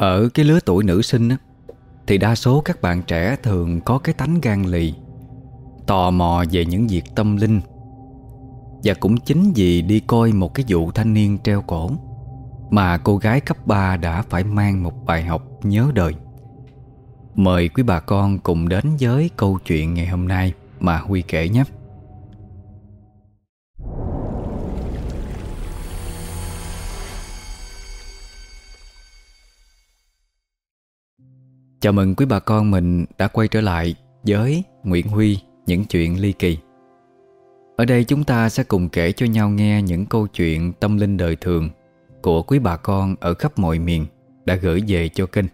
Ở cái lứa tuổi nữ sinh á, Thì đa số các bạn trẻ thường có cái tánh gan lì Tò mò về những việc tâm linh. Và cũng chính vì đi coi một cái vụ thanh niên treo cổ Mà cô gái cấp 3 đã phải mang một bài học nhớ đời. Mời quý bà con cùng đến với câu chuyện ngày hôm nay mà Huy kể nhé. Chào mừng quý bà con mình đã quay trở lại với Nguyễn Huy những chuyện ly kỳ. Ở đây chúng ta sẽ cùng kể cho nhau nghe những câu chuyện tâm linh đời thường của quý bà con ở khắp mọi miền đã gửi về cho kênh.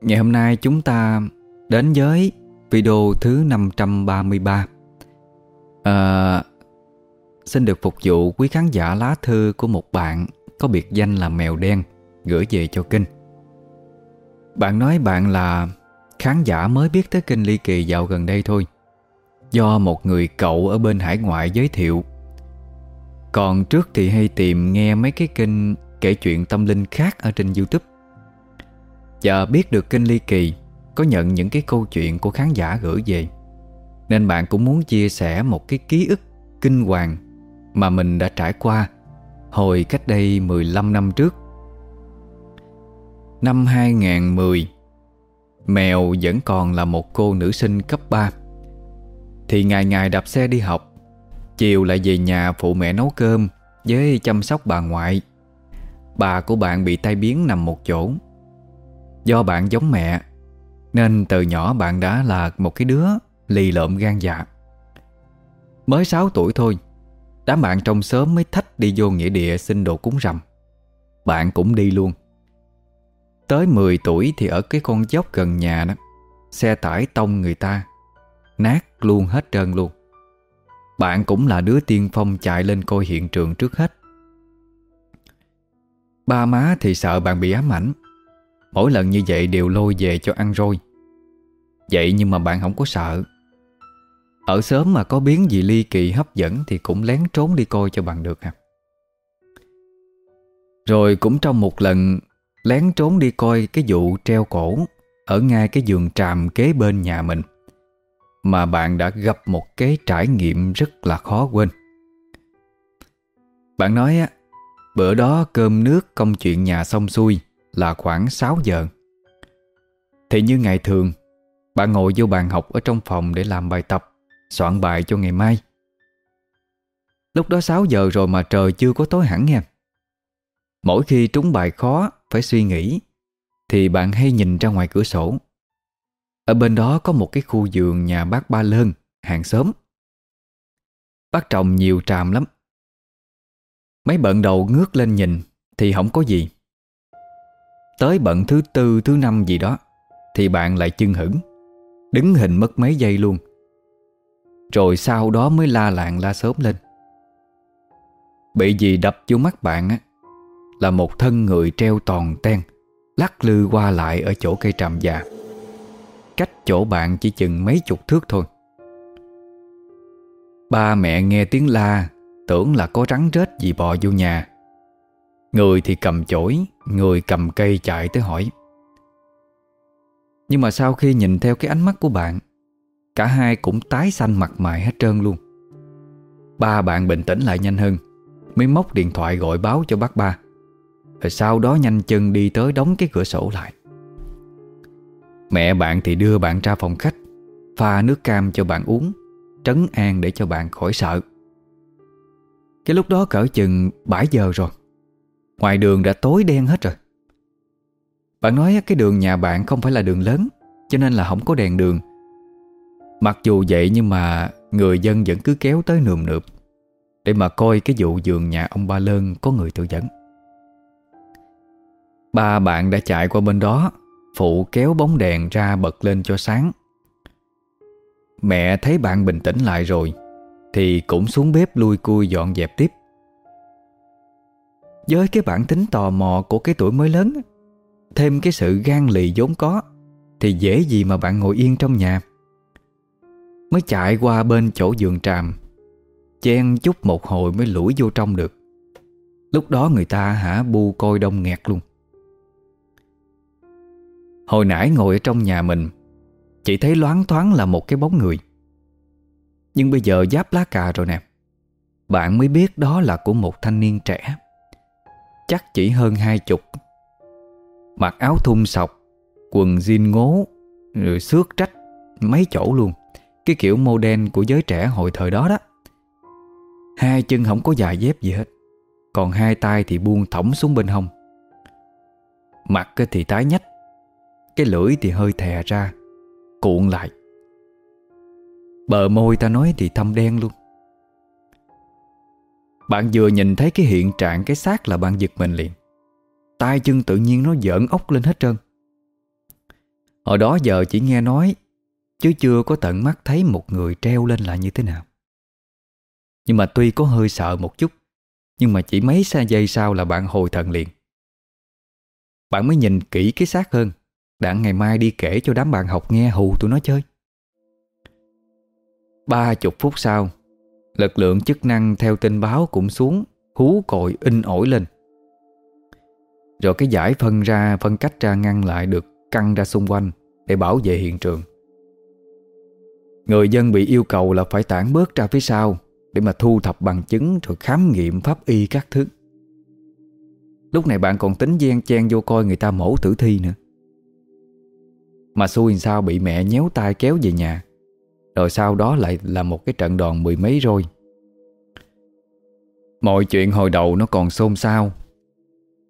Ngày hôm nay chúng ta đến với video thứ 533. À, xin được phục vụ quý khán giả lá thư của một bạn có biệt danh là Mèo Đen gửi về cho kênh. Bạn nói bạn là khán giả mới biết tới kênh Ly Kỳ dạo gần đây thôi. Do một người cậu ở bên hải ngoại giới thiệu. Còn trước thì hay tìm nghe mấy cái kênh kể chuyện tâm linh khác ở trên Youtube. Và biết được kênh Ly Kỳ có nhận những cái câu chuyện của khán giả gửi về. Nên bạn cũng muốn chia sẻ một cái ký ức kinh hoàng Mà mình đã trải qua hồi cách đây 15 năm trước. Năm 2010 Mèo vẫn còn là một cô nữ sinh cấp 3 Thì ngày ngày đạp xe đi học, Chiều lại về nhà phụ mẹ nấu cơm Với chăm sóc bà ngoại. Bà của bạn bị tai biến nằm một chỗ. Do bạn giống mẹ, Nên từ nhỏ bạn đã là một cái đứa lì lợm gan dạ. Mới 6 tuổi thôi, Đám bạn trong sớm mới thách đi vô nghĩa địa xin đồ cúng rằm. Bạn cũng đi luôn. Tới 10 tuổi thì ở cái con dốc gần nhà đó, Xe tải tông người ta, Nát luôn hết trơn luôn. Bạn cũng là đứa tiên phong chạy lên coi hiện trường trước hết. Ba má thì sợ bạn bị ám ảnh. Mỗi lần như vậy đều lôi về cho ăn rồi Vậy nhưng mà bạn không có sợ. Ở sớm mà có biến gì ly kỳ hấp dẫn Thì cũng lén trốn đi coi cho bạn được hả Rồi cũng trong một lần Lén trốn đi coi cái vụ treo cổ Ở ngay cái giường tràm kế bên nhà mình, Mà bạn đã gặp một cái trải nghiệm rất là khó quên. Bạn nói á, Bữa đó cơm nước công chuyện nhà xong xuôi Là khoảng 6 giờ. Thì như ngày thường, Bạn ngồi vô bàn học ở trong phòng để làm bài tập, Soạn bài cho ngày mai. Lúc đó 6 giờ rồi mà trời chưa có tối hẳn nha. Mỗi khi trúng bài khó, phải suy nghĩ, Thì bạn hay nhìn ra ngoài cửa sổ. Ở bên đó có một cái khu vườn nhà bác Ba Lơn, Hàng xóm. Bác trồng nhiều tràm lắm. Mấy bận đầu ngước lên nhìn, Thì không có gì. Tới bận thứ tư, thứ năm gì đó, Thì bạn lại chưng hửng, Đứng hình mất mấy giây luôn. Rồi sau đó mới la lạng la sớm lên. Bị gì đập vô mắt bạn á là một thân người treo toàn ten, Lắc lư qua lại ở chỗ cây tràm già. Cách chỗ bạn chỉ chừng mấy chục thước thôi. Ba mẹ nghe tiếng la, Tưởng là có rắn rết gì bò vô nhà. Người thì cầm chổi, Người cầm cây chạy tới hỏi. Nhưng mà sau khi nhìn theo cái ánh mắt của bạn, Cả hai cũng tái xanh mặt mày hết trơn luôn. Ba bạn bình tĩnh lại nhanh hơn, Mới móc điện thoại gọi báo cho bác ba rồi sau đó nhanh chân đi tới đóng cái cửa sổ lại. Mẹ bạn thì đưa bạn ra phòng khách, Pha nước cam cho bạn uống, Trấn an để cho bạn khỏi sợ. Cái lúc đó cỡ chừng 7 giờ rồi. Ngoài đường đã tối đen hết rồi. Bạn nói cái đường nhà bạn không phải là đường lớn, Cho nên là không có đèn đường. Mặc dù vậy nhưng mà Người dân vẫn cứ kéo tới nườm nượp Để mà coi cái vụ giường nhà ông Ba Lơn Có người tự dẫn. Ba bạn đã chạy qua bên đó, Phụ kéo bóng đèn ra bật lên cho sáng. Mẹ thấy bạn bình tĩnh lại rồi, Thì cũng xuống bếp lui cui dọn dẹp tiếp. Với cái bản tính tò mò của cái tuổi mới lớn Thêm cái sự gan lì vốn có, Thì dễ gì mà bạn ngồi yên trong nhà. Mới chạy qua bên chỗ giường tràm, Chen chút một hồi mới lủi vô trong được. Lúc đó người ta hả bu coi đông nghẹt luôn. Hồi nãy ngồi ở trong nhà mình, Chỉ thấy loáng thoáng là một cái bóng người. Nhưng bây giờ giáp lá cà rồi nè. Bạn mới biết đó là của một thanh niên trẻ. Chắc chỉ hơn hai chục. Mặc áo thun sọc, Quần jean ngố, Rồi xước trách Mấy chỗ luôn. Cái kiểu mô đen của giới trẻ hồi thời đó đó. Hai chân không có dài dép gì hết. Còn hai tay thì buông thõng xuống bên hông. Mặt thì tái nhách. Cái lưỡi thì hơi thè ra, Cuộn lại. Bờ môi ta nói thì thâm đen luôn. Bạn vừa nhìn thấy cái hiện trạng cái xác là bạn giật mình liền. Tay chân tự nhiên nó giỡn ốc lên hết trơn. Hồi đó giờ chỉ nghe nói, Chứ chưa có tận mắt thấy một người treo lên là như thế nào. Nhưng mà tuy có hơi sợ một chút, Nhưng mà chỉ mấy xa giây sau là bạn hồi thần liền. Bạn mới nhìn kỹ cái xác hơn. Đặng ngày mai đi kể cho đám bạn học nghe hù tụi nó chơi. Ba chục phút sau, Lực lượng chức năng theo tin báo cũng xuống, Hú còi in ổi lên. Rồi cái giải phân ra, Phân cách ra ngăn lại được Căng ra xung quanh Để bảo vệ hiện trường. Người dân bị yêu cầu là phải tản bớt ra phía sau Để mà thu thập bằng chứng Rồi khám nghiệm pháp y các thứ. Lúc này bạn còn tính gian chen vô coi người ta mổ tử thi nữa. Mà xui sao, bị mẹ nhéo tay kéo về nhà. Rồi sau đó lại là một cái trận đòn mười mấy rồi Mọi chuyện hồi đầu nó còn xôn xao,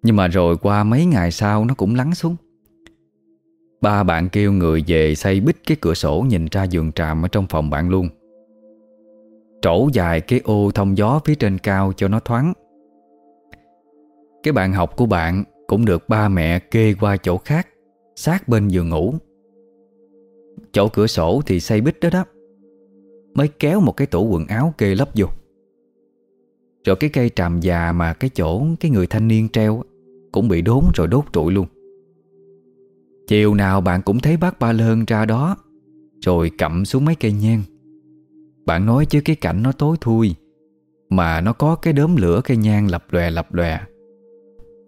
Nhưng mà rồi qua mấy ngày sau nó cũng lắng xuống. Ba bạn kêu người về xây bích cái cửa sổ nhìn ra giường tràm ở trong phòng bạn luôn. Trổ dài cái ô thông gió phía trên cao cho nó thoáng. Cái bạn học của bạn cũng được ba mẹ kê qua chỗ khác, Sát bên giường ngủ. Chỗ cửa sổ thì xây bích đó đó. Mới kéo một cái tủ quần áo kê lấp vô. Rồi cái cây tràm già mà cái chỗ cái người thanh niên treo Cũng bị đốn rồi đốt trụi luôn. Chiều nào bạn cũng thấy bác ba lơn ra đó, Rồi cặm xuống mấy cây nhang. Bạn nói chứ cái cảnh nó tối thui, Mà nó có cái đốm lửa cây nhang lập lòe lập lòe.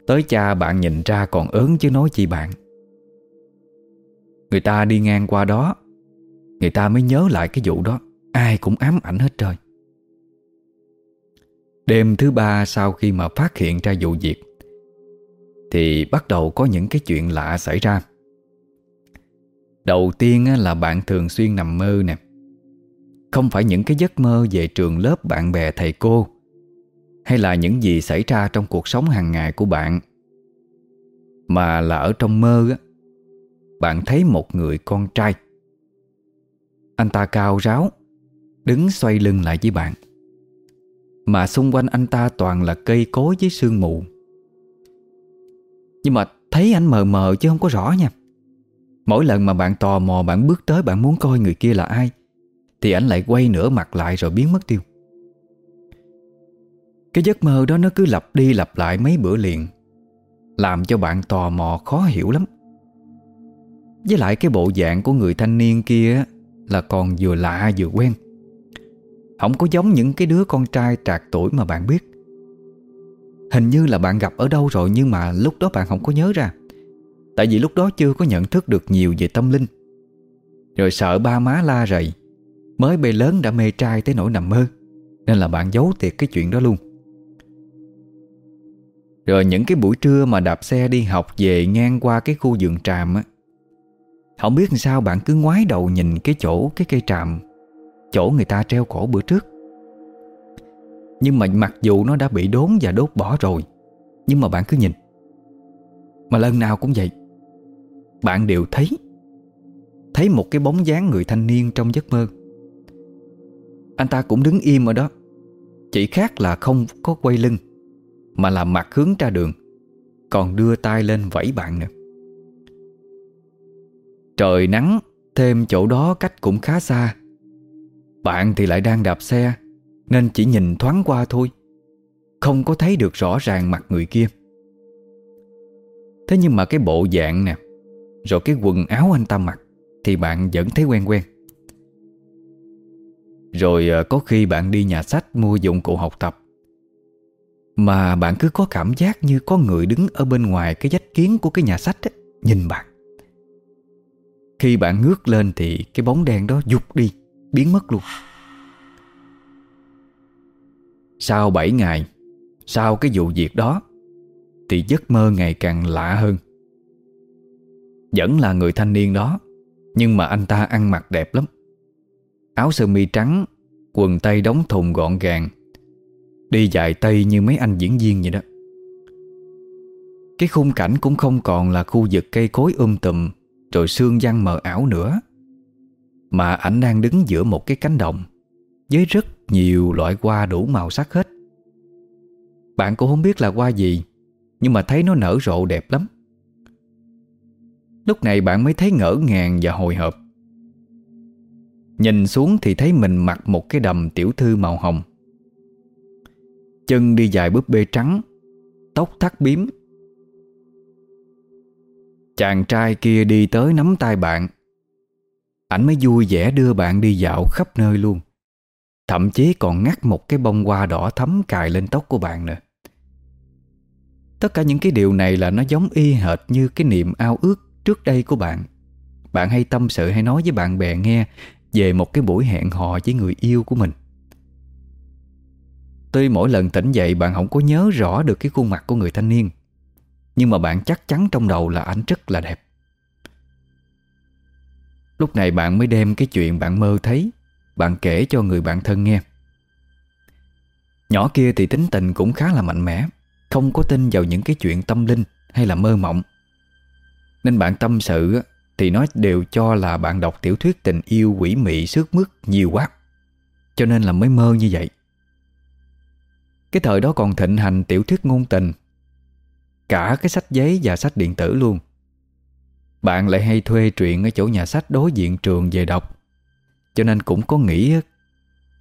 Tới cha bạn nhìn ra còn ớn chứ nói chi bạn. Người ta đi ngang qua đó. Người ta mới nhớ lại cái vụ đó. Ai cũng ám ảnh hết trời. Đêm thứ ba sau khi mà phát hiện ra vụ việc, Thì bắt đầu có những cái chuyện lạ xảy ra. Đầu tiên là bạn thường xuyên nằm mơ nè. Không phải những cái giấc mơ về trường lớp bạn bè, thầy cô, Hay là những gì xảy ra trong cuộc sống hàng ngày của bạn, Mà là ở trong mơ á. Bạn thấy một người con trai. Anh ta cao ráo, Đứng xoay lưng lại với bạn. Mà xung quanh anh ta toàn là cây cối với sương mù. Nhưng mà thấy anh mờ mờ chứ không có rõ nha. Mỗi lần mà bạn tò mò bạn bước tới bạn muốn coi người kia là ai, Thì ảnh lại quay nửa mặt lại rồi biến mất tiêu. Cái giấc mơ đó nó cứ lặp đi lặp lại mấy bữa liền, Làm cho bạn tò mò khó hiểu lắm. Với lại cái bộ dạng của người thanh niên kia Là còn vừa lạ vừa quen. Không có giống những cái đứa con trai trạc tuổi mà bạn biết. Hình như là bạn gặp ở đâu rồi Nhưng mà lúc đó bạn không có nhớ ra. Tại vì lúc đó chưa có nhận thức được nhiều về tâm linh. Rồi sợ ba má la rầy, Mới bề lớn đã mê trai tới nỗi nằm mơ, Nên là bạn giấu tiệt cái chuyện đó luôn. Rồi những cái buổi trưa mà đạp xe đi học về ngang qua cái khu vườn tràm á không biết sao bạn cứ ngoái đầu nhìn cái chỗ, cái cây tràm, Chỗ người ta treo cổ bữa trước. Nhưng mà mặc dù nó đã bị đốn và đốt bỏ rồi, Nhưng mà bạn cứ nhìn. Mà lần nào cũng vậy, bạn đều thấy Thấy một cái bóng dáng người thanh niên trong giấc mơ. Anh ta cũng đứng im ở đó, Chỉ khác là không có quay lưng, Mà là mặt hướng ra đường, Còn đưa tay lên vẫy bạn nữa. Trời nắng Thêm chỗ đó cách cũng khá xa. Bạn thì lại đang đạp xe Nên chỉ nhìn thoáng qua thôi. Không có thấy được rõ ràng mặt người kia. Thế nhưng mà cái bộ dạng nè rồi cái quần áo anh ta mặc Thì bạn vẫn thấy quen quen. Rồi ờ, có khi bạn đi nhà sách mua dụng cụ học tập Mà bạn cứ có cảm giác như có người đứng ở bên ngoài cái dách kiến của cái nhà sách ấy, Nhìn bạn. Khi bạn ngước lên thì cái bóng đen đó dục đi, Biến mất luôn. Sau 7 ngày, Sau cái vụ việc đó, Thì giấc mơ ngày càng lạ hơn. Vẫn là người thanh niên đó, Nhưng mà anh ta ăn mặc đẹp lắm. Áo sơ mi trắng, Quần tây đóng thùng gọn gàng, Đi dài tây như mấy anh diễn viên vậy đó. Cái khung cảnh cũng không còn là khu vực cây cối um tùm rồi sương gian mờ ảo nữa. Mà ảnh đang đứng giữa một cái cánh đồng, Với rất nhiều loại hoa đủ màu sắc hết. Bạn cũng không biết là hoa gì, Nhưng mà thấy nó nở rộ đẹp lắm. Lúc này bạn mới thấy ngỡ ngàng và hồi hộp. Nhìn xuống thì thấy mình mặc một cái đầm tiểu thư màu hồng. Chân đi dài búp bê trắng, Tóc thắt biếm Chàng trai kia đi tới nắm tay bạn. Ảnh mới vui vẻ đưa bạn đi dạo khắp nơi luôn. Thậm chí còn ngắt một cái bông hoa đỏ thấm cài lên tóc của bạn nữa. Tất cả những cái điều này là nó giống y hệt như cái niềm ao ước trước đây của bạn. Bạn hay tâm sự hay nói với bạn bè nghe Về một cái buổi hẹn hò với người yêu của mình. Tuy mỗi lần tỉnh dậy bạn không có nhớ rõ được cái khuôn mặt của người thanh niên nhưng mà bạn chắc chắn trong đầu là ảnh rất là đẹp. Lúc này bạn mới đem cái chuyện bạn mơ thấy, Bạn kể cho người bạn thân nghe. Nhỏ kia thì tính tình cũng khá là mạnh mẽ, Không có tin vào những cái chuyện tâm linh hay là mơ mộng. Nên bạn tâm sự thì nó đều cho là bạn đọc tiểu thuyết tình yêu quỷ mị sướt mướt nhiều quá, Cho nên là mới mơ như vậy. Cái thời đó còn thịnh hành tiểu thuyết ngôn tình Cả cái sách giấy và sách điện tử luôn. Bạn lại hay thuê truyện ở chỗ nhà sách đối diện trường về đọc. Cho nên cũng có nghĩ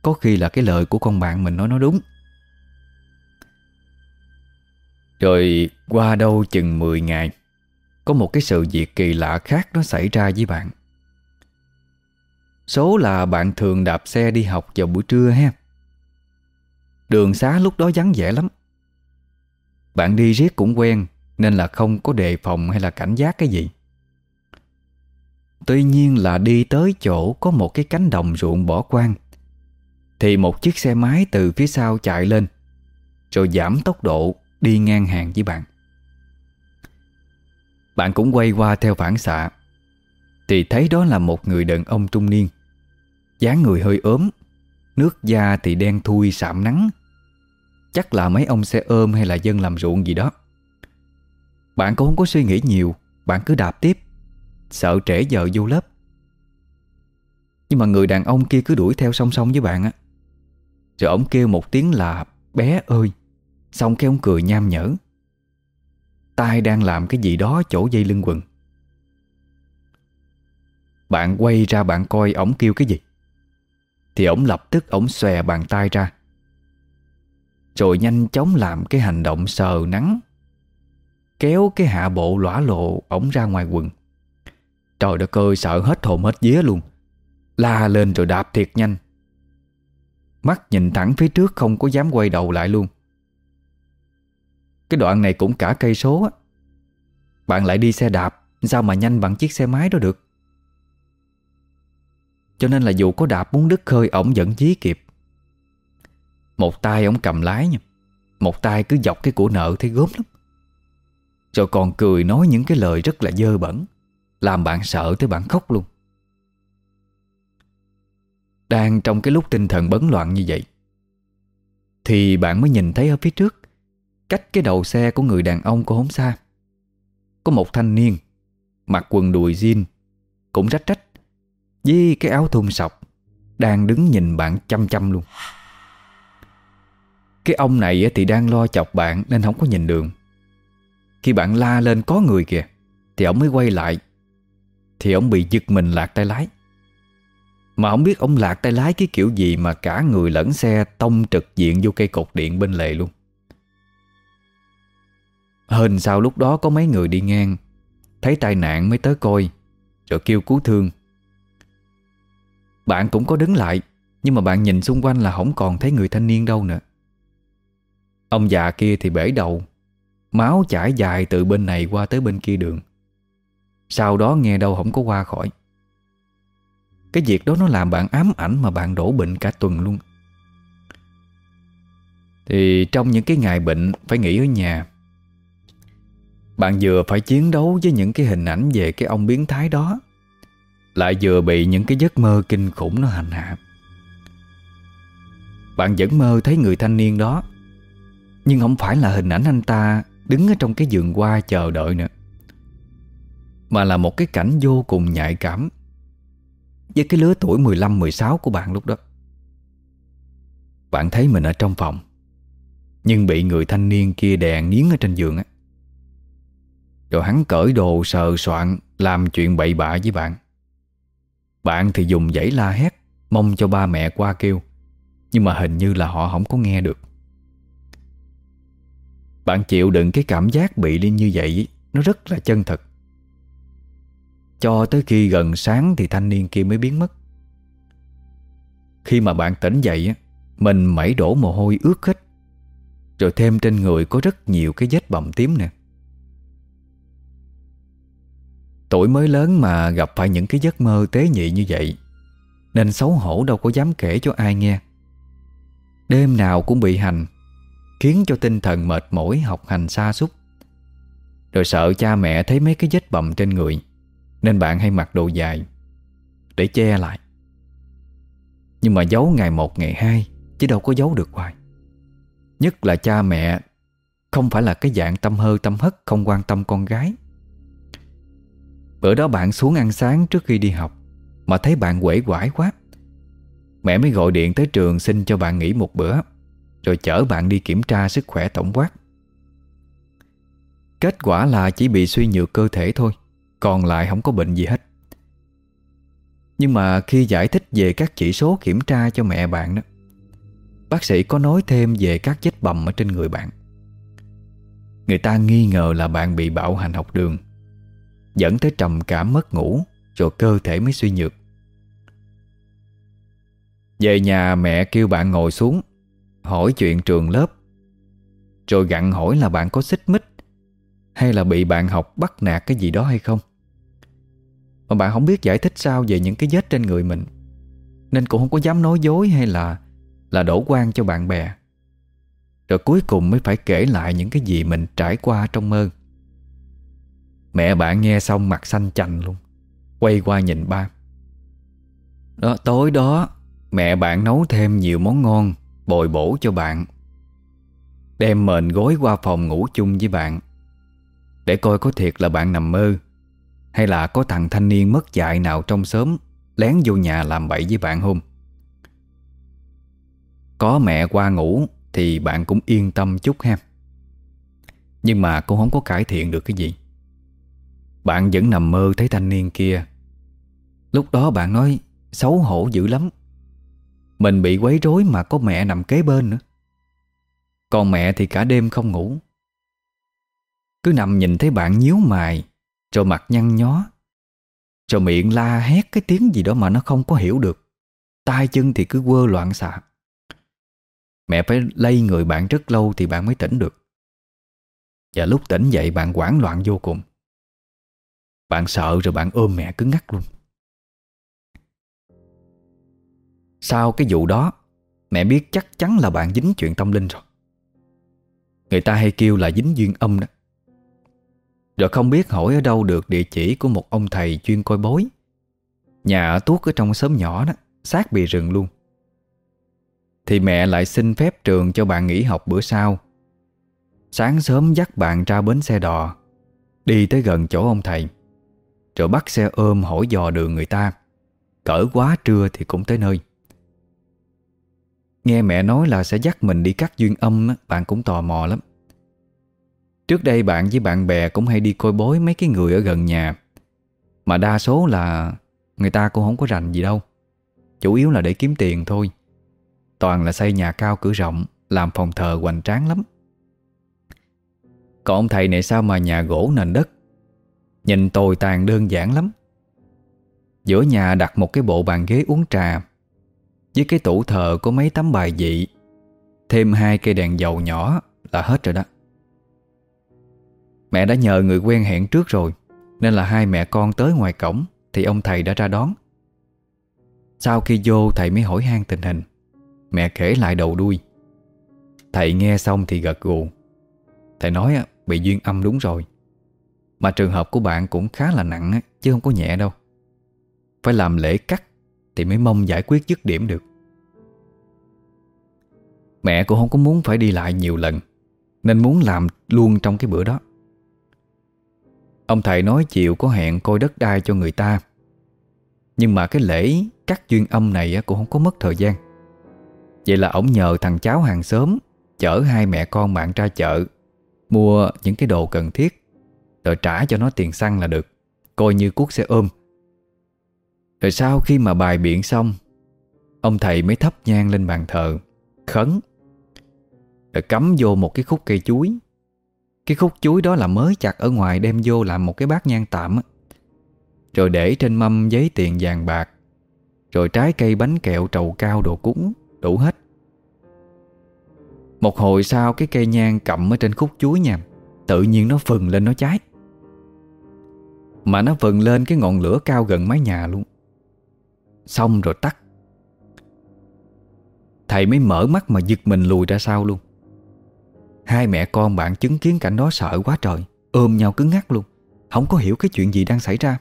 Có khi là cái lời của con bạn mình nói nó đúng. Rồi qua đâu chừng 10 ngày, Có một cái sự việc kỳ lạ khác nó xảy ra với bạn. Số là bạn thường đạp xe đi học vào buổi trưa ha. Đường xá lúc đó vắng vẻ lắm. Bạn đi riết cũng quen, Nên là không có đề phòng hay là cảnh giác cái gì. Tuy nhiên là đi tới chỗ có một cái cánh đồng ruộng bỏ quang, Thì một chiếc xe máy từ phía sau chạy lên, Rồi giảm tốc độ đi ngang hàng với bạn. Bạn cũng quay qua theo phản xạ, Thì thấy đó là một người đàn ông trung niên, dáng người hơi ốm, Nước da thì đen thui, sạm nắng Chắc là mấy ông xe ôm hay là dân làm ruộng gì đó. Bạn cũng không có suy nghĩ nhiều, Bạn cứ đạp tiếp. Sợ trễ giờ vô lớp. Nhưng mà người đàn ông kia cứ đuổi theo song song với bạn á. Rồi ông kêu một tiếng là, Bé ơi! Xong cái ông cười nham nhở. Tay đang làm cái gì đó chỗ dây lưng quần. Bạn quay ra bạn coi ổng kêu cái gì. Thì ổng lập tức ổng xòe bàn tay ra rồi nhanh chóng làm cái hành động sờ nắng. Kéo cái hạ bộ lõa lộ ổng ra ngoài quần. Trời đất ơi, sợ hết hồn hết vía luôn. La lên rồi đạp thiệt nhanh. Mắt nhìn thẳng phía trước không có dám quay đầu lại luôn. Cái đoạn này cũng cả cây số á. Bạn lại đi xe đạp, Sao mà nhanh bằng chiếc xe máy đó được? Cho nên là dù có đạp muốn đứt khơi, Ổng vẫn dí kịp một tay ông cầm lái nha. Một tay cứ dọc cái của nợ thấy gớm lắm. Rồi còn cười nói những cái lời rất là dơ bẩn, Làm bạn sợ tới bạn khóc luôn. Đang trong cái lúc tinh thần bấn loạn như vậy, Thì bạn mới nhìn thấy ở phía trước, Cách cái đầu xe của người đàn ông có hống xa. Có một thanh niên, Mặc quần đùi jean, Cũng rách rách, Với cái áo thun sọc, Đang đứng nhìn bạn chăm chăm luôn cái ông này thì đang lo chọc bạn Nên không có nhìn đường. Khi bạn la lên có người kìa, Thì ông mới quay lại. Thì ông bị giật mình lạc tay lái. Mà không biết ông lạc tay lái cái kiểu gì Mà cả người lẫn xe tông trực diện vô cây cột điện bên lề luôn. Hên sau lúc đó có mấy người đi ngang, Thấy tai nạn mới tới coi, Rồi kêu cứu thương. Bạn cũng có đứng lại, Nhưng mà bạn nhìn xung quanh là không còn thấy người thanh niên đâu nữa. Ông già kia thì bể đầu, Máu chảy dài từ bên này qua tới bên kia đường. Sau đó nghe đâu không có qua khỏi. Cái việc đó nó làm bạn ám ảnh Mà bạn đổ bệnh cả tuần luôn. Thì trong những cái ngày bệnh, Phải nghỉ ở nhà. Bạn vừa phải chiến đấu Với những cái hình ảnh về cái ông biến thái đó, Lại vừa bị những cái giấc mơ kinh khủng nó hành hạ. Bạn vẫn mơ thấy người thanh niên đó nhưng không phải là hình ảnh anh ta Đứng ở trong cái giường qua chờ đợi nữa, Mà là một cái cảnh vô cùng nhạy cảm Với cái lứa tuổi 15-16 của bạn lúc đó. Bạn thấy mình ở trong phòng, Nhưng bị người thanh niên kia đè nghiến ở trên giường á. Rồi hắn cởi đồ sờ soạn Làm chuyện bậy bạ với bạn. Bạn thì dùng giấy la hét Mong cho ba mẹ qua kêu, Nhưng mà hình như là họ không có nghe được bạn chịu đựng cái cảm giác bị lên như vậy, Nó rất là chân thật. Cho tới khi gần sáng Thì thanh niên kia mới biến mất. Khi mà bạn tỉnh dậy Mình mẩy đổ mồ hôi ướt hết, Rồi thêm trên người có rất nhiều cái vết bầm tím nè. Tuổi mới lớn mà gặp phải những cái giấc mơ tế nhị như vậy, Nên xấu hổ đâu có dám kể cho ai nghe. Đêm nào cũng bị hành Khiến cho tinh thần mệt mỏi học hành xa xúc Rồi sợ cha mẹ thấy mấy cái vết bầm trên người, Nên bạn hay mặc đồ dài Để che lại. Nhưng mà giấu ngày một, ngày hai, Chứ đâu có giấu được hoài. Nhất là cha mẹ Không phải là cái dạng tâm hơ, tâm hất, Không quan tâm con gái. Bữa đó bạn xuống ăn sáng trước khi đi học, Mà thấy bạn quể quải quá. Mẹ mới gọi điện tới trường xin cho bạn nghỉ một bữa rồi chở bạn đi kiểm tra sức khỏe tổng quát. Kết quả là chỉ bị suy nhược cơ thể thôi, Còn lại không có bệnh gì hết. Nhưng mà khi giải thích về các chỉ số kiểm tra cho mẹ bạn đó, Bác sĩ có nói thêm về các vết bầm ở trên người bạn. Người ta nghi ngờ là bạn bị bạo hành học đường, Dẫn tới trầm cảm mất ngủ Rồi cơ thể mới suy nhược. Về nhà mẹ kêu bạn ngồi xuống Hỏi chuyện trường lớp. Rồi gặn hỏi là bạn có xích mích, Hay là bị bạn học bắt nạt cái gì đó hay không. Mà bạn không biết giải thích sao về những cái vết trên người mình, Nên cũng không có dám nói dối hay là Là đổ quan cho bạn bè. Rồi cuối cùng mới phải kể lại những cái gì mình trải qua trong mơ. Mẹ bạn nghe xong mặt xanh chành luôn, Quay qua nhìn ba. Đó, tối đó, Mẹ bạn nấu thêm nhiều món ngon. Bồi bổ cho bạn. Đem mền gối qua phòng ngủ chung với bạn. Để coi có thiệt là bạn nằm mơ, Hay là có thằng thanh niên mất dạy nào trong xóm, Lén vô nhà làm bậy với bạn không? Có mẹ qua ngủ Thì bạn cũng yên tâm chút ha. Nhưng mà cũng không có cải thiện được cái gì. Bạn vẫn nằm mơ thấy thanh niên kia. Lúc đó bạn nói, Xấu hổ dữ lắm mình bị quấy rối mà có mẹ nằm kế bên nữa. Còn mẹ thì cả đêm không ngủ. Cứ nằm nhìn thấy bạn nhíu mày, Rồi mặt nhăn nhó, Rồi miệng la hét cái tiếng gì đó mà nó không có hiểu được. Tay chân thì cứ quơ loạn xạ. Mẹ phải lay người bạn rất lâu thì bạn mới tỉnh được. Và lúc tỉnh dậy bạn hoảng loạn vô cùng. Bạn sợ rồi bạn ôm mẹ cứ ngắt luôn. Sau cái vụ đó, Mẹ biết chắc chắn là bạn dính chuyện tâm linh rồi. Người ta hay kêu là dính duyên âm đó. Rồi không biết hỏi ở đâu được địa chỉ của một ông thầy chuyên coi bối Nhà ở tuốt ở trong xóm nhỏ đó Sát bì rừng luôn. Thì mẹ lại xin phép trường cho bạn nghỉ học bữa sau. Sáng sớm dắt bạn ra bến xe đò, Đi tới gần chỗ ông thầy. Rồi bắt xe ôm hỏi dò đường người ta. Cỡ quá trưa thì cũng tới nơi. Nghe mẹ nói là sẽ dắt mình đi cắt duyên âm Bạn cũng tò mò lắm. Trước đây bạn với bạn bè cũng hay đi coi bối mấy cái người ở gần nhà. Mà đa số là người ta cũng không có rành gì đâu. Chủ yếu là để kiếm tiền thôi. Toàn là xây nhà cao cửa rộng, Làm phòng thờ hoành tráng lắm. Còn ông thầy này sao mà nhà gỗ nền đất? Nhìn tồi tàn đơn giản lắm. Giữa nhà đặt một cái bộ bàn ghế uống trà với cái tủ thờ có mấy tấm bài dị, Thêm hai cây đèn dầu nhỏ là hết rồi đó. Mẹ đã nhờ người quen hẹn trước rồi, Nên là hai mẹ con tới ngoài cổng Thì ông thầy đã ra đón. Sau khi vô, thầy mới hỏi han tình hình. Mẹ kể lại đầu đuôi. Thầy nghe xong thì gật gù. Thầy nói bị duyên âm đúng rồi. Mà trường hợp của bạn cũng khá là nặng Chứ không có nhẹ đâu. Phải làm lễ cắt thì mới mong giải quyết dứt điểm được. Mẹ cũng không có muốn phải đi lại nhiều lần, Nên muốn làm luôn trong cái bữa đó. Ông thầy nói chịu có hẹn coi đất đai cho người ta. Nhưng mà cái lễ cắt duyên âm này cũng không có mất thời gian. Vậy là ông nhờ thằng cháu hàng xóm Chở hai mẹ con bạn ra chợ, Mua những cái đồ cần thiết, Rồi trả cho nó tiền xăng là được, Coi như cuốc xe ôm. Rồi sau khi mà bài biện xong, Ông thầy mới thắp nhang lên bàn thờ, Khấn. Rồi cắm vô một cái khúc cây chuối. Cái khúc chuối đó là mới chặt ở ngoài Đem vô làm một cái bát nhang tạm Rồi để trên mâm giấy tiền vàng bạc. Rồi trái cây bánh kẹo trầu cao đồ cúng, Đủ hết. Một hồi sau cái cây nhang cầm ở trên khúc chuối nha, Tự nhiên nó phừng lên, nó cháy. Mà nó phừng lên cái ngọn lửa cao gần mái nhà luôn. Xong rồi tắt. Thầy mới mở mắt mà giật mình lùi ra sau luôn. Hai mẹ con bạn chứng kiến cảnh đó sợ quá trời Ôm nhau cứng ngắc luôn Không có hiểu cái chuyện gì đang xảy ra.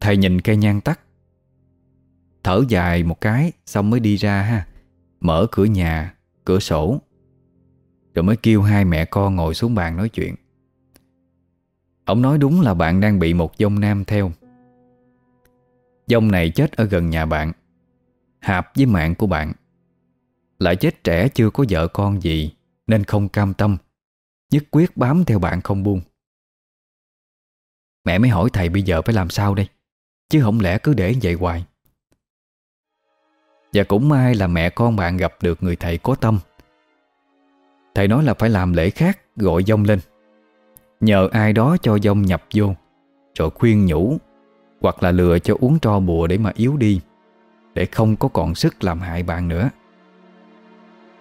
Thầy nhìn cây nhang tắt Thở dài một cái Xong mới đi ra ha Mở cửa nhà, cửa sổ Rồi mới kêu hai mẹ con ngồi xuống bàn nói chuyện. Ông nói đúng là bạn đang bị một dông nam theo. Dông này chết ở gần nhà bạn, Hạp với mạng của bạn. Lại chết trẻ chưa có vợ con gì, Nên không cam tâm, Nhất quyết bám theo bạn không buông. Mẹ mới hỏi thầy bây giờ phải làm sao đây? Chứ không lẽ cứ để vậy hoài. Và cũng may là mẹ con bạn gặp được người thầy có tâm. Thầy nói là phải làm lễ khác, Gọi dông lên. Nhờ ai đó cho dông nhập vô, Rồi khuyên nhủ hoặc là lừa cho uống tro bùa để mà yếu đi, Để không có còn sức làm hại bạn nữa.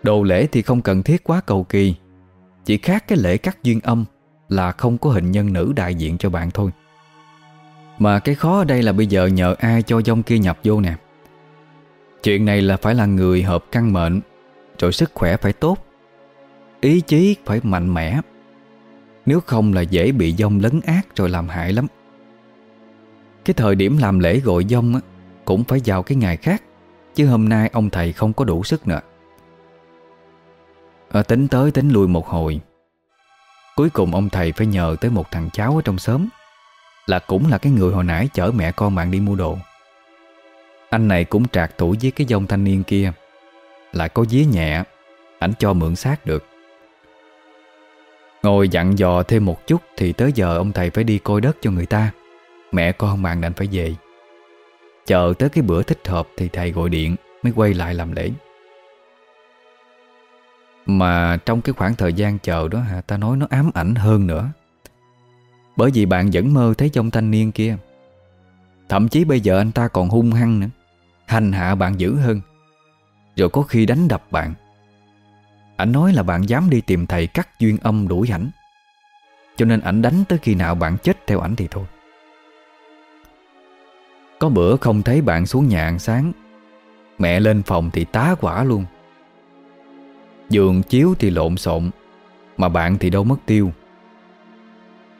Đồ lễ thì không cần thiết quá cầu kỳ, Chỉ khác cái lễ cắt duyên âm Là không có hình nhân nữ đại diện cho bạn thôi. Mà cái khó ở đây là bây giờ nhờ ai cho dông kia nhập vô nè? Chuyện này là phải là người hợp căn mệnh, Rồi sức khỏe phải tốt, Ý chí phải mạnh mẽ. Nếu không là dễ bị dông lấn ác rồi làm hại lắm. Cái thời điểm làm lễ gọi dông á, Cũng phải vào cái ngày khác Chứ hôm nay ông thầy không có đủ sức nữa. À, Tính tới tính lui một hồi. Cuối cùng ông thầy phải nhờ tới một thằng cháu ở trong xóm Là cũng là cái người hồi nãy chở mẹ con bạn đi mua đồ. Anh này cũng trạc tuổi với cái dông thanh niên kia Lại có dí nhẹ Ảnh cho mượn xác được. Ngồi dặn dò thêm một chút Thì tới giờ ông thầy phải đi coi đất cho người ta. Mẹ con bạn đành phải về. Chờ tới cái bữa thích hợp Thì thầy gọi điện mới quay lại làm lễ. Mà trong cái khoảng thời gian chờ đó hả, Ta nói nó ám ảnh hơn nữa. Bởi vì bạn vẫn mơ thấy trong thanh niên kia. Thậm chí bây giờ anh ta còn hung hăng nữa. Hành hạ bạn dữ hơn. Rồi có khi đánh đập bạn. Anh nói là bạn dám đi tìm thầy cắt duyên âm đuổi ảnh. Cho nên ảnh đánh tới khi nào bạn chết theo ảnh thì thôi. Có bữa không thấy bạn xuống nhà ăn sáng. Mẹ lên phòng thì tá quả luôn. Giường chiếu thì lộn xộn, Mà bạn thì đâu mất tiêu.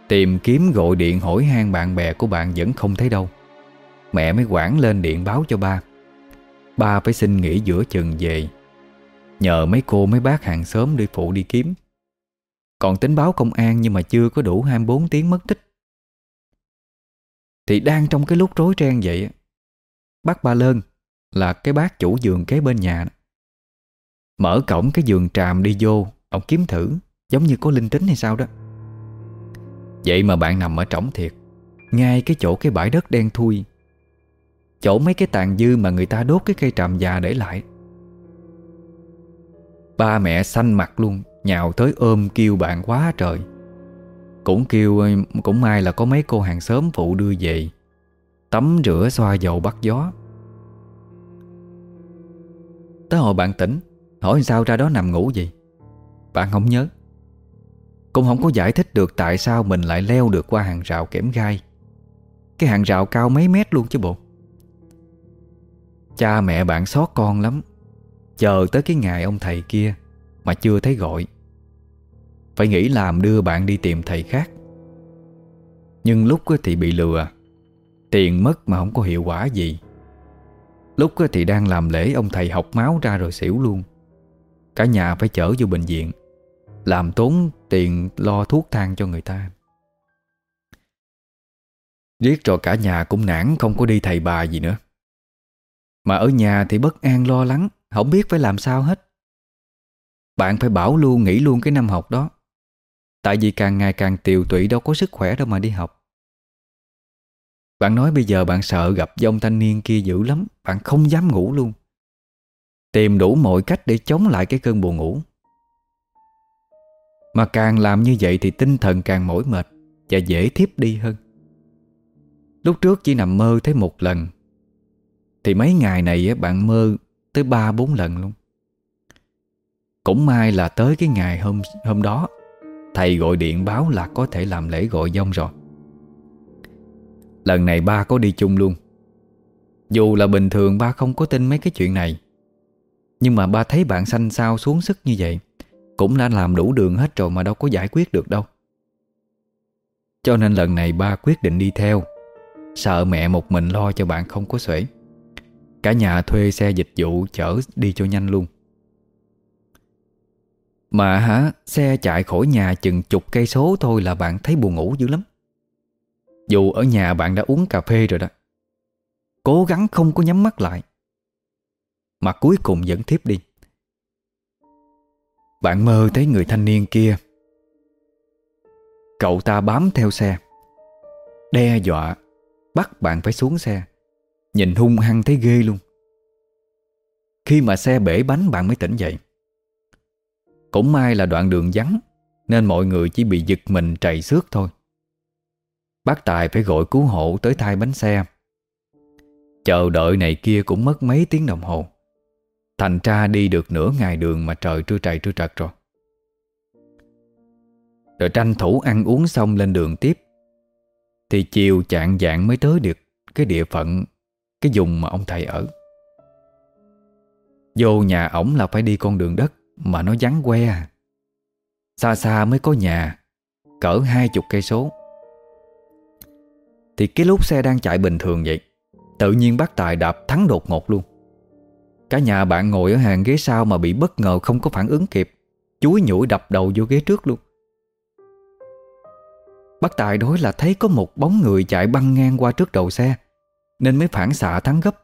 Tìm kiếm gọi điện hỏi han bạn bè của bạn vẫn không thấy đâu. Mẹ mới quảng lên điện báo cho ba. Ba phải xin nghỉ giữa chừng về. Nhờ mấy cô mấy bác hàng xóm đi phụ đi kiếm. Còn tính báo công an nhưng mà chưa có đủ 24 tiếng mất tích. Thì đang trong cái lúc rối ren vậy Bác Ba Lơn là cái bác chủ giường kế bên nhà Mở cổng cái giường tràm đi vô, Ông kiếm thử, Giống như có linh tính hay sao đó. Vậy mà bạn nằm ở trống thiệt, Ngay cái chỗ cái bãi đất đen thui. Chỗ mấy cái tàn dư mà người ta đốt cái cây tràm già để lại. Ba mẹ xanh mặt luôn, Nhào tới ôm kêu bạn quá trời. Cũng kêu Cũng may là có mấy cô hàng xóm phụ đưa về. Tắm rửa xoa dầu bắt gió. Tới hồi bạn tỉnh, Hỏi sao ra đó nằm ngủ gì Bạn không nhớ. Cũng không có giải thích được tại sao mình lại leo được qua hàng rào kẽm gai. Cái hàng rào cao mấy mét luôn chứ bộ. Cha mẹ bạn xót con lắm. Chờ tới cái ngày ông thầy kia Mà chưa thấy gọi. Phải nghĩ làm đưa bạn đi tìm thầy khác. Nhưng lúc thì bị lừa. Tiền mất mà không có hiệu quả gì. Lúc thì đang làm lễ, ông thầy học máu ra rồi xỉu luôn. Cả nhà phải chở vô bệnh viện, Làm tốn tiền lo thuốc thang cho người ta. Riết rồi cả nhà cũng nản, không có đi thầy bà gì nữa. Mà ở nhà thì bất an lo lắng, Không biết phải làm sao hết. Bạn phải bảo luôn, nghỉ luôn cái năm học đó. Tại vì càng ngày càng tiều tụy, đâu có sức khỏe đâu mà đi học. Bạn nói bây giờ bạn sợ gặp dông thanh niên kia dữ lắm, Bạn không dám ngủ luôn. Tìm đủ mọi cách để chống lại cái cơn buồn ngủ. Mà càng làm như vậy thì tinh thần càng mỏi mệt Và dễ thiếp đi hơn. Lúc trước chỉ nằm mơ thấy một lần, Thì mấy ngày này bạn mơ tới ba bốn lần luôn. Cũng may là tới cái ngày hôm hôm đó Thầy gọi điện báo là có thể làm lễ gọi dông rồi. Lần này ba có đi chung luôn. Dù là bình thường ba không có tin mấy cái chuyện này, Nhưng mà ba thấy bạn xanh sao xuống sức như vậy, Cũng đã làm đủ đường hết rồi mà đâu có giải quyết được đâu. Cho nên lần này ba quyết định đi theo, Sợ mẹ một mình lo cho bạn không có xuể. Cả nhà thuê xe dịch vụ chở đi cho nhanh luôn. Mà hả, Xe chạy khỏi nhà chừng chục cây số thôi là bạn thấy buồn ngủ dữ lắm. Dù ở nhà bạn đã uống cà phê rồi đó, Cố gắng không có nhắm mắt lại. Mà cuối cùng vẫn thiếp đi. Bạn mơ thấy người thanh niên kia. Cậu ta bám theo xe. Đe dọa, Bắt bạn phải xuống xe. Nhìn hung hăng thấy ghê luôn. Khi mà xe bể bánh bạn mới tỉnh dậy. Cũng may là đoạn đường vắng, Nên mọi người chỉ bị giật mình trầy xước thôi. Bác Tài phải gọi cứu hộ tới thay bánh xe. Chờ đợi này kia cũng mất mấy tiếng đồng hồ. Thành ra đi được nửa ngày đường mà trời trưa trầy trưa trật rồi. Rồi tranh thủ ăn uống xong lên đường tiếp. Thì chiều chạng dạng mới tới được Cái địa phận, Cái vùng mà ông thầy ở. Vô nhà ổng là phải đi con đường đất. Mà nó vắng que. À. Xa xa mới có nhà, Cỡ hai chục cây số. Thì cái lúc xe đang chạy bình thường vậy, Tự nhiên bác Tài đạp thắng đột ngột luôn. Cả nhà bạn ngồi ở hàng ghế sau Mà bị bất ngờ không có phản ứng kịp, Chuối nhủi đập đầu vô ghế trước luôn. Bác Tài đối là thấy có một bóng người chạy băng ngang qua trước đầu xe, Nên mới phản xạ thắng gấp.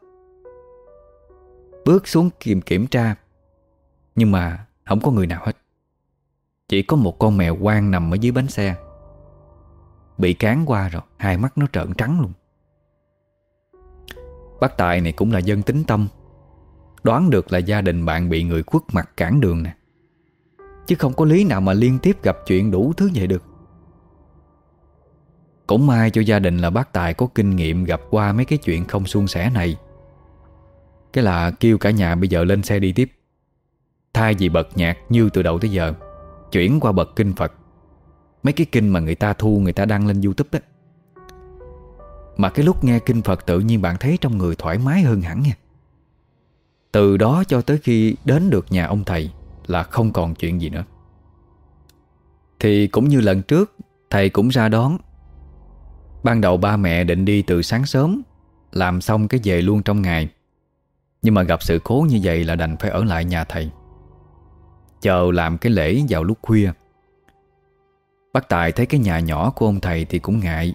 Bước xuống kiểm kiểm tra nhưng mà không có người nào hết. Chỉ có một con mèo quang nằm ở dưới bánh xe. Bị cán qua rồi, Hai mắt nó trợn trắng luôn. Bác Tài này cũng là dân tính tâm. Đoán được là gia đình bạn bị người khuất mặt cản đường nè. Chứ không có lý nào mà liên tiếp gặp chuyện đủ thứ vậy được. Cũng may cho gia đình là bác Tài có kinh nghiệm gặp qua mấy cái chuyện không suôn sẻ này. Cái là kêu cả nhà bây giờ lên xe đi tiếp. Thay vì bật nhạc như từ đầu tới giờ, Chuyển qua bật kinh Phật. Mấy cái kinh mà người ta thu, người ta đăng lên Youtube đó. Mà cái lúc nghe kinh Phật tự nhiên bạn thấy trong người thoải mái hơn hẳn nha. Từ đó cho tới khi đến được nhà ông thầy Là không còn chuyện gì nữa. Thì cũng như lần trước, Thầy cũng ra đón. Ban đầu ba mẹ định đi từ sáng sớm, Làm xong cái về luôn trong ngày. Nhưng mà gặp sự cố như vậy là đành phải ở lại nhà thầy. Chờ làm cái lễ vào lúc khuya. Bác Tài thấy cái nhà nhỏ của ông thầy thì cũng ngại.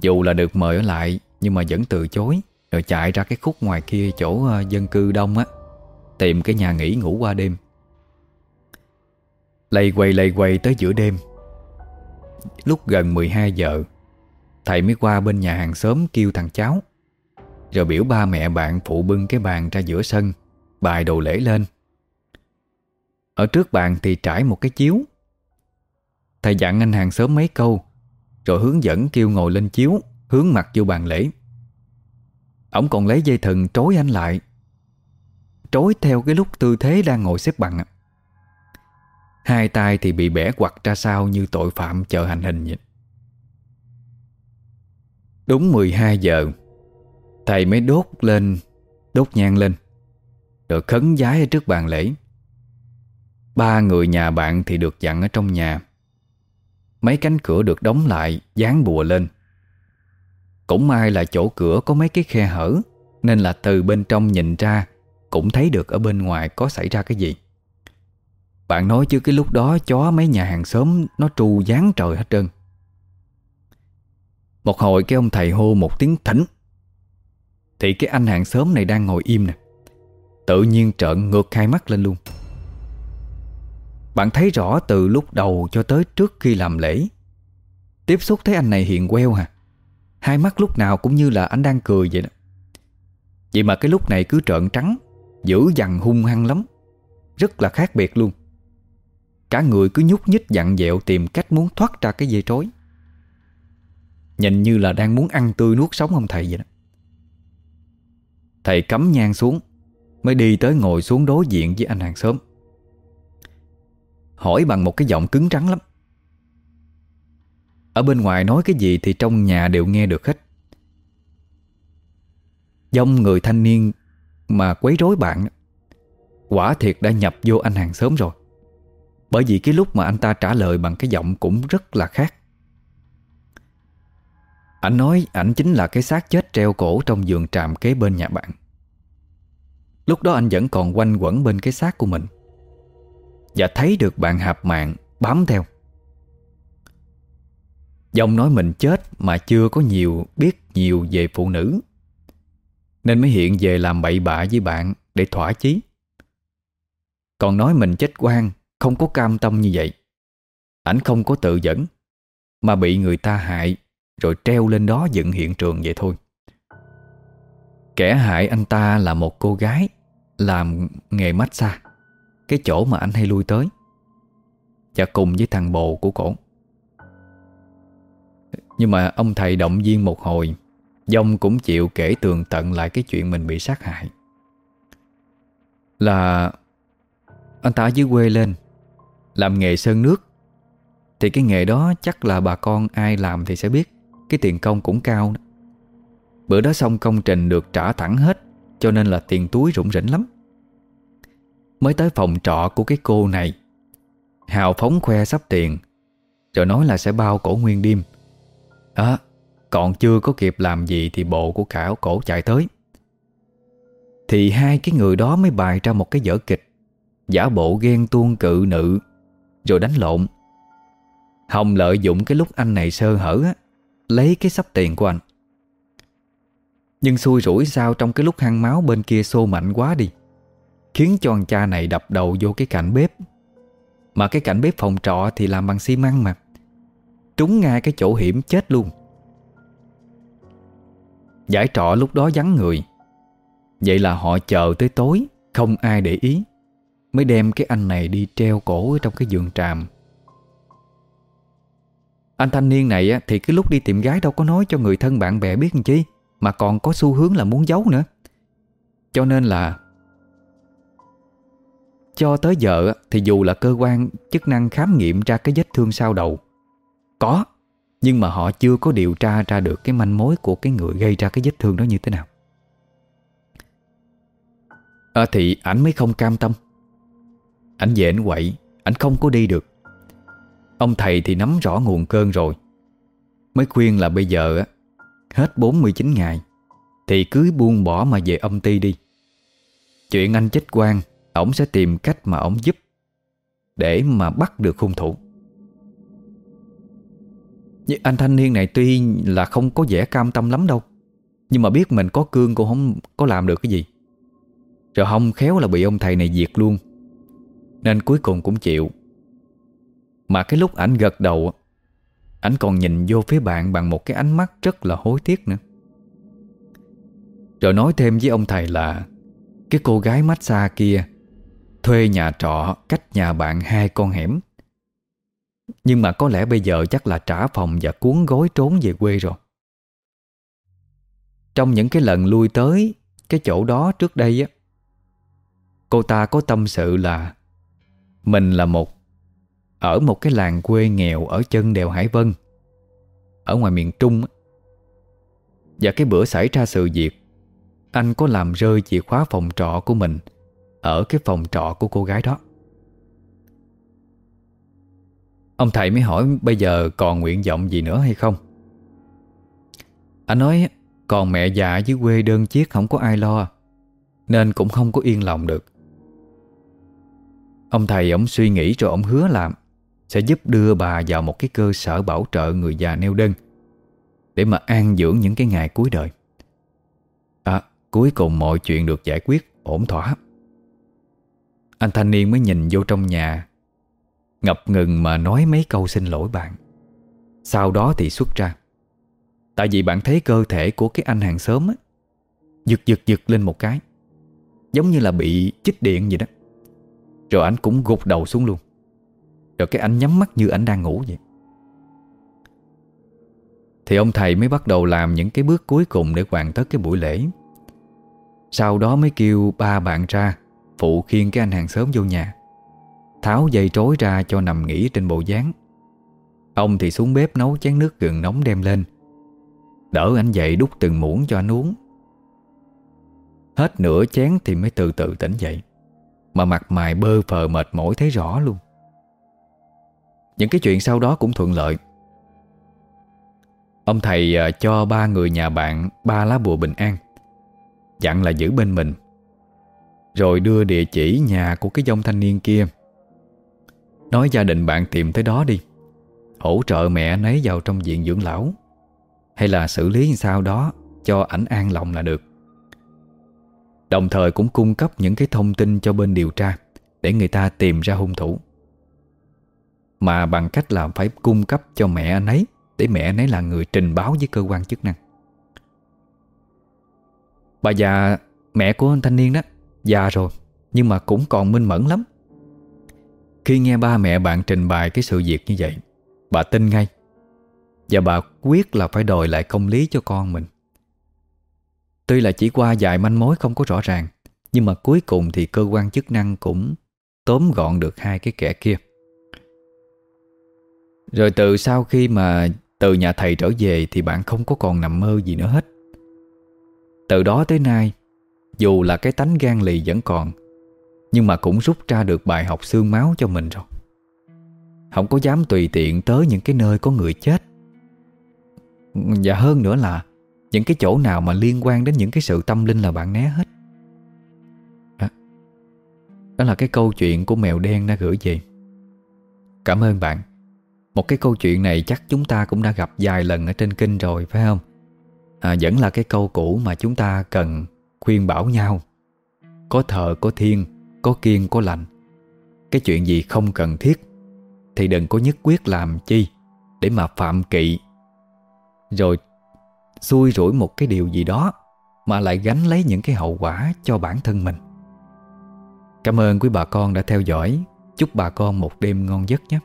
Dù là được mời ở lại, Nhưng mà vẫn từ chối, Rồi chạy ra cái khúc ngoài kia chỗ ờ, dân cư đông á, Tìm cái nhà nghỉ ngủ qua đêm. Lây quay lây quay tới giữa đêm. Lúc gần 12 giờ, Thầy mới qua bên nhà hàng xóm kêu thằng cháu, Rồi biểu ba mẹ bạn phụ bưng cái bàn ra giữa sân Bài đồ lễ lên. Ở trước bàn thì trải một cái chiếu. Thầy dặn anh hàng sớm mấy câu, Rồi hướng dẫn kêu ngồi lên chiếu, Hướng mặt vô bàn lễ. Ông còn lấy dây thừng trối anh lại. Trối theo cái lúc tư thế đang ngồi xếp bằng Hai tay thì bị bẻ quặt ra sau Như tội phạm chờ hành hình vậy. Đúng 12 giờ, Thầy mới đốt lên, Đốt nhang lên, Rồi khấn giái ở trước bàn lễ. Ba người nhà bạn thì được dặn ở trong nhà. Mấy cánh cửa được đóng lại, Dán bùa lên. Cũng may là chỗ cửa có mấy cái khe hở, Nên là từ bên trong nhìn ra, Cũng thấy được ở bên ngoài có xảy ra cái gì. Bạn nói chứ cái lúc đó Chó mấy nhà hàng xóm Nó tru dán trời hết trơn. Một hồi cái ông thầy hô một tiếng thỉnh. Thì cái anh hàng xóm này đang ngồi im nè. Tự nhiên trợn ngược hai mắt lên luôn. Bạn thấy rõ từ lúc đầu cho tới trước khi làm lễ. Tiếp xúc thấy anh này hiện queo hả? Hai mắt lúc nào cũng như là anh đang cười vậy đó. Vậy mà cái lúc này cứ trợn trắng, Dữ dằn hung hăng lắm. Rất là khác biệt luôn. Cả người cứ nhúc nhích dặn dẹo Tìm cách muốn thoát ra cái dây trối. Nhìn như là đang muốn ăn tươi nuốt sống ông thầy vậy đó. Thầy cắm nhang xuống, Mới đi tới ngồi xuống đối diện với anh hàng xóm. Hỏi bằng một cái giọng cứng trắng lắm. Ở bên ngoài nói cái gì thì trong nhà đều nghe được hết. Dông người thanh niên mà quấy rối bạn Quả thiệt đã nhập vô anh hàng xóm rồi. Bởi vì cái lúc mà anh ta trả lời bằng cái giọng cũng rất là khác. Anh nói ảnh chính là cái xác chết treo cổ trong giường tràm kế bên nhà bạn. Lúc đó anh vẫn còn quanh quẩn bên cái xác của mình. Và thấy được bạn hạp mạng bám theo. Dòng nói mình chết mà chưa có nhiều biết nhiều về phụ nữ, Nên mới hiện về làm bậy bạ với bạn để thỏa chí. Còn nói mình chết quan không có cam tâm như vậy. Ảnh không có tự dẫn, Mà bị người ta hại Rồi treo lên đó dựng hiện trường vậy thôi. Kẻ hại anh ta là một cô gái Làm nghề massage. Cái chỗ mà anh hay lui tới. Và cùng với thằng bồ của cổ. Nhưng mà ông thầy động viên một hồi, Dông cũng chịu kể tường tận lại cái chuyện mình bị sát hại. Là Anh ta dưới quê lên, Làm nghề sơn nước. Thì cái nghề đó chắc là bà con ai làm thì sẽ biết, Cái tiền công cũng cao đó. Bữa đó xong công trình được trả thẳng hết, Cho nên là tiền túi rủng rỉnh lắm. Mới tới phòng trọ của cái cô này. Hào phóng khoe sắp tiền Rồi nói là sẽ bao cổ nguyên đêm. À Còn chưa có kịp làm gì Thì bộ của Khảo cổ chạy tới. Thì hai cái người đó mới bày ra một cái vở kịch Giả bộ ghen tuông cự nữ Rồi đánh lộn. Hồng lợi dụng cái lúc anh này sơ hở á, Lấy cái sắp tiền của anh. Nhưng xui rủi sao trong cái lúc hăng máu bên kia xô mạnh quá đi. Khiến cho anh cha này đập đầu vô cái cạnh bếp. Mà cái cạnh bếp phòng trọ thì làm bằng xi măng mà. Trúng ngay cái chỗ hiểm chết luôn. Giải trọ lúc đó vắng người. Vậy là họ chờ tới tối, Không ai để ý. Mới đem cái anh này đi treo cổ ở Trong cái giường tràm. Anh thanh niên này thì cứ lúc đi tìm gái đâu có nói cho người thân bạn bè biết làm chi, mà còn có xu hướng là muốn giấu nữa. Cho nên là cho tới giờ Thì dù là cơ quan chức năng khám nghiệm ra cái vết thương sau đầu Có Nhưng mà họ chưa có điều tra ra được Cái manh mối của cái người gây ra cái vết thương đó như thế nào. À, Thì ảnh mới không cam tâm. Ảnh về ảnh quậy Ảnh không có đi được. Ông thầy thì nắm rõ nguồn cơn rồi Mới khuyên là bây giờ Hết 49 ngày Thì cứ buông bỏ mà về âm ty đi. Chuyện anh chết quan Ổng sẽ tìm cách mà ổng giúp, Để mà bắt được hung thủ. Nhưng anh thanh niên này tuy là không có vẻ cam tâm lắm đâu, Nhưng mà biết mình có cương cũng không có làm được cái gì. Rồi không khéo là bị ông thầy này diệt luôn, Nên cuối cùng cũng chịu. Mà cái lúc ảnh gật đầu anh còn nhìn vô phía bạn bằng một cái ánh mắt rất là hối tiếc nữa. Rồi nói thêm với ông thầy là, Cái cô gái massage kia Thuê nhà trọ, cách nhà bạn hai con hẻm. Nhưng mà có lẽ bây giờ chắc là trả phòng và cuốn gối trốn về quê rồi. Trong những cái lần lui tới Cái chỗ đó trước đây á, Cô ta có tâm sự là Mình là một, ở một cái làng quê nghèo Ở chân đèo Hải Vân, Ở ngoài miền Trung Và cái bữa xảy ra sự việc, Anh có làm rơi chìa khóa phòng trọ của mình. Ở cái phòng trọ của cô gái đó. Ông thầy mới hỏi bây giờ còn nguyện vọng gì nữa hay không? Anh nói, còn mẹ già dưới quê đơn chiếc không có ai lo, Nên cũng không có yên lòng được. Ông thầy ổng suy nghĩ rồi ổng hứa làm Sẽ giúp đưa bà vào một cái cơ sở bảo trợ người già neo đơn Để mà an dưỡng những cái ngày cuối đời. À cuối cùng mọi chuyện được giải quyết, ổn thỏa. Anh thanh niên mới nhìn vô trong nhà, Ngập ngừng mà nói mấy câu xin lỗi bạn. Sau đó thì xuất ra. Tại vì bạn thấy cơ thể của cái anh hàng xóm á, Giật giật giật lên một cái, Giống như là bị chích điện vậy đó. Rồi anh cũng gục đầu xuống luôn. Rồi cái anh nhắm mắt như anh đang ngủ vậy. Thì ông thầy mới bắt đầu làm những cái bước cuối cùng Để hoàn tất cái buổi lễ. Sau đó mới kêu ba bạn ra. Phụ khiêng cái anh hàng xóm vô nhà. Tháo dây trối ra cho nằm nghỉ trên bộ dáng. Ông thì xuống bếp nấu chén nước gừng nóng đem lên. Đỡ anh dậy đút từng muỗng cho anh uống. Hết nửa chén thì mới từ từ tỉnh dậy. Mà mặt mày bơ phờ mệt mỏi thấy rõ luôn. Những cái chuyện sau đó cũng thuận lợi. Ông thầy à, cho ba người nhà bạn ba lá bùa bình an. Dặn là giữ bên mình. Rồi đưa địa chỉ nhà của cái dông thanh niên kia. Nói gia đình bạn tìm tới đó đi, Hỗ trợ mẹ anh ấy vào trong viện dưỡng lão. Hay là xử lý sao đó Cho ảnh an lòng là được. Đồng thời cũng cung cấp những cái thông tin cho bên điều tra Để người ta tìm ra hung thủ. Mà bằng cách là phải cung cấp cho mẹ anh ấy Để mẹ anh ấy là người trình báo với cơ quan chức năng. Bà già Mẹ của anh thanh niên đó Già rồi, Nhưng mà cũng còn minh mẫn lắm. Khi nghe ba mẹ bạn trình bày cái sự việc như vậy, Bà tin ngay. Và bà quyết là phải đòi lại công lý cho con mình. Tuy là chỉ qua vài manh mối không có rõ ràng, Nhưng mà cuối cùng thì cơ quan chức năng cũng tóm gọn được hai cái kẻ kia. Rồi từ sau khi mà từ nhà thầy trở về Thì bạn không có còn nằm mơ gì nữa hết. Từ đó tới nay dù là cái tánh gan lì vẫn còn nhưng mà cũng rút ra được bài học xương máu cho mình rồi. Không có dám tùy tiện tới những cái nơi có người chết. Và hơn nữa là Những cái chỗ nào mà liên quan đến những cái sự tâm linh là bạn né hết. Đó, đó là cái câu chuyện của mèo đen đã gửi về. Cảm ơn bạn. Một cái câu chuyện này chắc chúng ta cũng đã gặp vài lần ở trên kinh rồi phải không? À, vẫn là cái câu cũ mà chúng ta cần khuyên bảo nhau. Có thờ, có thiên có kiên có lành. Cái chuyện gì không cần thiết Thì đừng có nhất quyết làm chi Để mà phạm kỵ. Rồi xui rủi một cái điều gì đó Mà lại gánh lấy những cái hậu quả cho bản thân mình. Cảm ơn quý bà con đã theo dõi. Chúc bà con một đêm ngon giấc nhé.